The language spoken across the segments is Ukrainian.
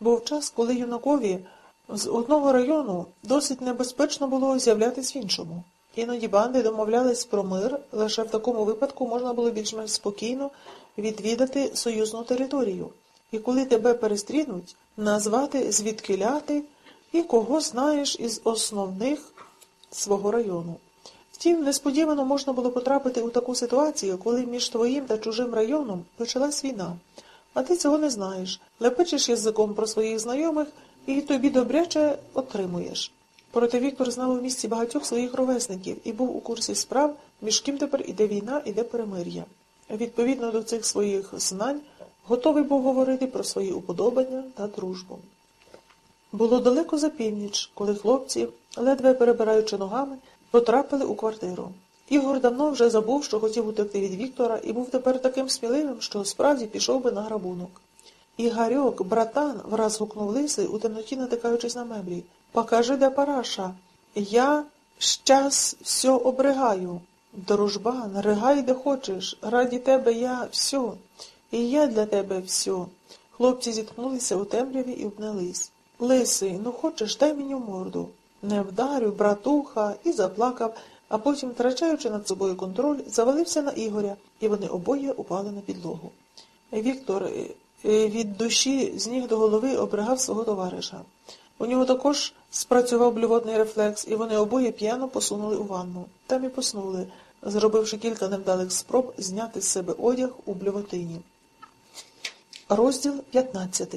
Був час, коли юнакові з одного району досить небезпечно було з'являтись в іншому. Іноді банди домовлялись про мир, лише в такому випадку можна було більш-менш спокійно відвідати союзну територію. І коли тебе перестрінуть, назвати звідкиляти і кого знаєш із основних свого району. Втім, несподівано можна було потрапити у таку ситуацію, коли між твоїм та чужим районом почалась війна. А ти цього не знаєш, лепечеш язиком про своїх знайомих і тобі добряче отримуєш. Проте Віктор знав у місті багатьох своїх ровесників і був у курсі справ, між ким тепер іде війна, іде перемир'я. Відповідно до цих своїх знань, готовий був говорити про свої уподобання та дружбу. Було далеко за північ, коли хлопці, ледве перебираючи ногами, потрапили у квартиру. Ігор давно вже забув, що хотів утекти від Віктора, і був тепер таким сміливим, що справді пішов би на грабунок. Ігорьок, братан, враз гукнув лисий, у темноті натикаючись на меблі. Покажи, де параша. Я щас все обригаю. Дружбан, ригай, де хочеш. Раді тебе я все. І я для тебе все. Хлопці зіткнулися у темряві і обнялись. Лисий, ну хочеш, дай мені морду. Не вдарю, братуха, і заплакав, а потім, втрачаючи над собою контроль, завалився на Ігоря, і вони обоє упали на підлогу. Віктор е, е, від душі з ніг до голови обригав свого товариша. У нього також спрацював блювотний рефлекс, і вони обоє п'яно посунули у ванну. Там і поснули, зробивши кілька невдалих спроб зняти з себе одяг у блювотині. Розділ 15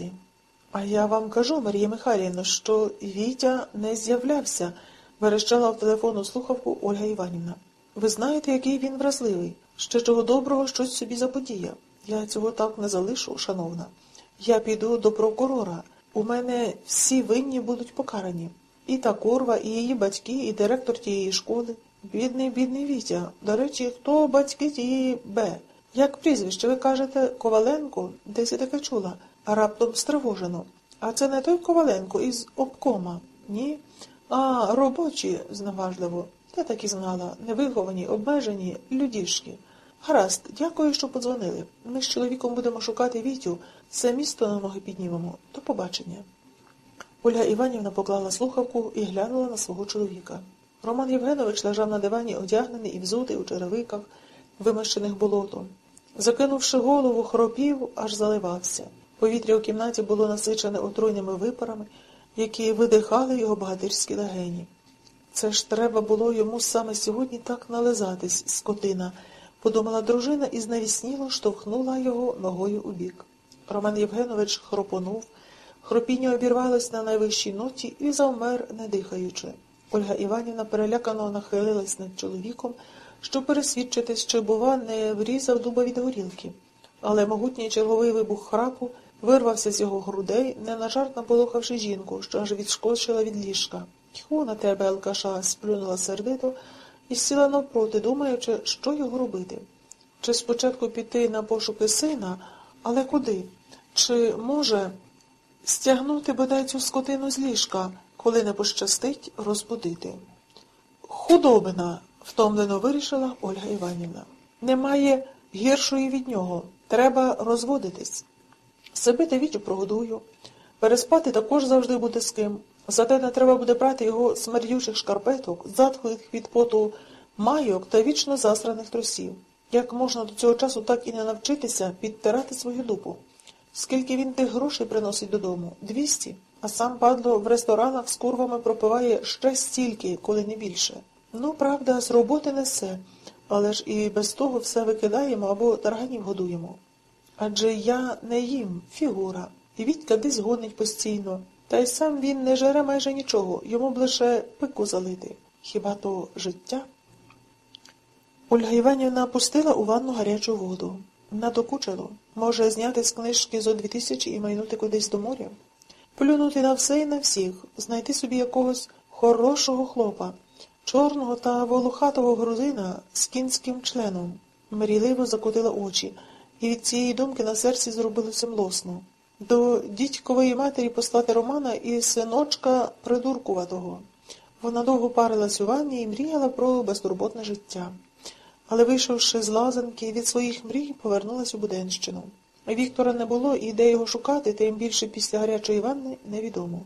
А я вам кажу, Марія Михайлівна, що Вітя не з'являвся, верещала в телефонну слухавку Ольга Іванівна. Ви знаєте, який він вразливий. Ще чого доброго щось собі заподіяв. Я цього так не залишу, шановна. Я піду до прокурора. У мене всі винні будуть покарані. І та курва, і її батьки, і директор тієї школи. Бідний, бідний Вітя. До речі, хто батьки тієї Б? Як прізвище, ви кажете, Коваленко? Десь я таке чула, а раптом стривожено. А це не той Коваленко із обкома? Ні? А, робочі, зневажливо. Я так і знала. Невиховані, обмежені, людішки. Гаразд, дякую, що подзвонили. Ми з чоловіком будемо шукати Вітю, все місто на ноги піднімемо. До побачення. Ольга Іванівна поклала слухавку і глянула на свого чоловіка. Роман Євгенович лежав на дивані, одягнений і взутий у черевиках, вимащених болотом. Закинувши голову, хропів, аж заливався. Повітря у кімнаті було насичене отруйними випарами, які видихали його багатирські легені. Це ж треба було йому саме сьогодні так нализатись, скотина, подумала дружина і знавісніло штовхнула його ногою у бік. Роман Євгенович хропонув, хропіння обірвалось на найвищій ноті і завмер, не дихаючи. Ольга Іванівна перелякано нахилилась над чоловіком, щоб пересвідчитись, чи, бува, не врізав дуба від горілки. Але могутній черговий вибух храпу вирвався з його грудей, не на жарт наполохавши жінку, що аж відскочила від ліжка. Тьху на тебе, Алкаша, сплюнула сердито і сіла навпроти, думаючи, що його робити. Чи спочатку піти на пошуки сина, але куди? Чи може стягнути бодай цю скотину з ліжка, коли не пощастить розбудити? Худобина, втомлено вирішила Ольга Іванівна. Немає гіршої від нього. Треба розводитись. Себе та вітю прогодую. Переспати також завжди буде з ким. Зате не треба буде брати його смердючих шкарпеток, затхлих від поту майок та вічно засраних трусів. Як можна до цього часу так і не навчитися підтирати свою дупу? Скільки він тих грошей приносить додому? Двісті. А сам падло в ресторанах з курвами пропиває ще стільки, коли не більше. Ну, правда, з роботи несе, але ж і без того все викидаємо або тарганів годуємо. Адже я не їм, фігура, і Вітька десь гонить постійно. Та й сам він не жере майже нічого, йому б лише пику залити. Хіба то життя? Ольга Іванівна пустила у ванну гарячу воду. Надокучило. Може, зняти з книжки зо дві тисячі і майнути кудись до моря? Плюнути на все і на всіх, знайти собі якогось хорошого хлопа, чорного та волохатого грузина з кінським членом. Мрійливо закотила очі, і від цієї думки на серці зробилося млосно. До дідькової матері послати Романа і синочка придуркуватого. Вона довго парилась у ванні і мріяла про безтурботне життя. Але, вийшовши з лазанки, від своїх мрій повернулась у Буденщину. Віктора не було, і де його шукати, тим більше після гарячої ванни, невідомо.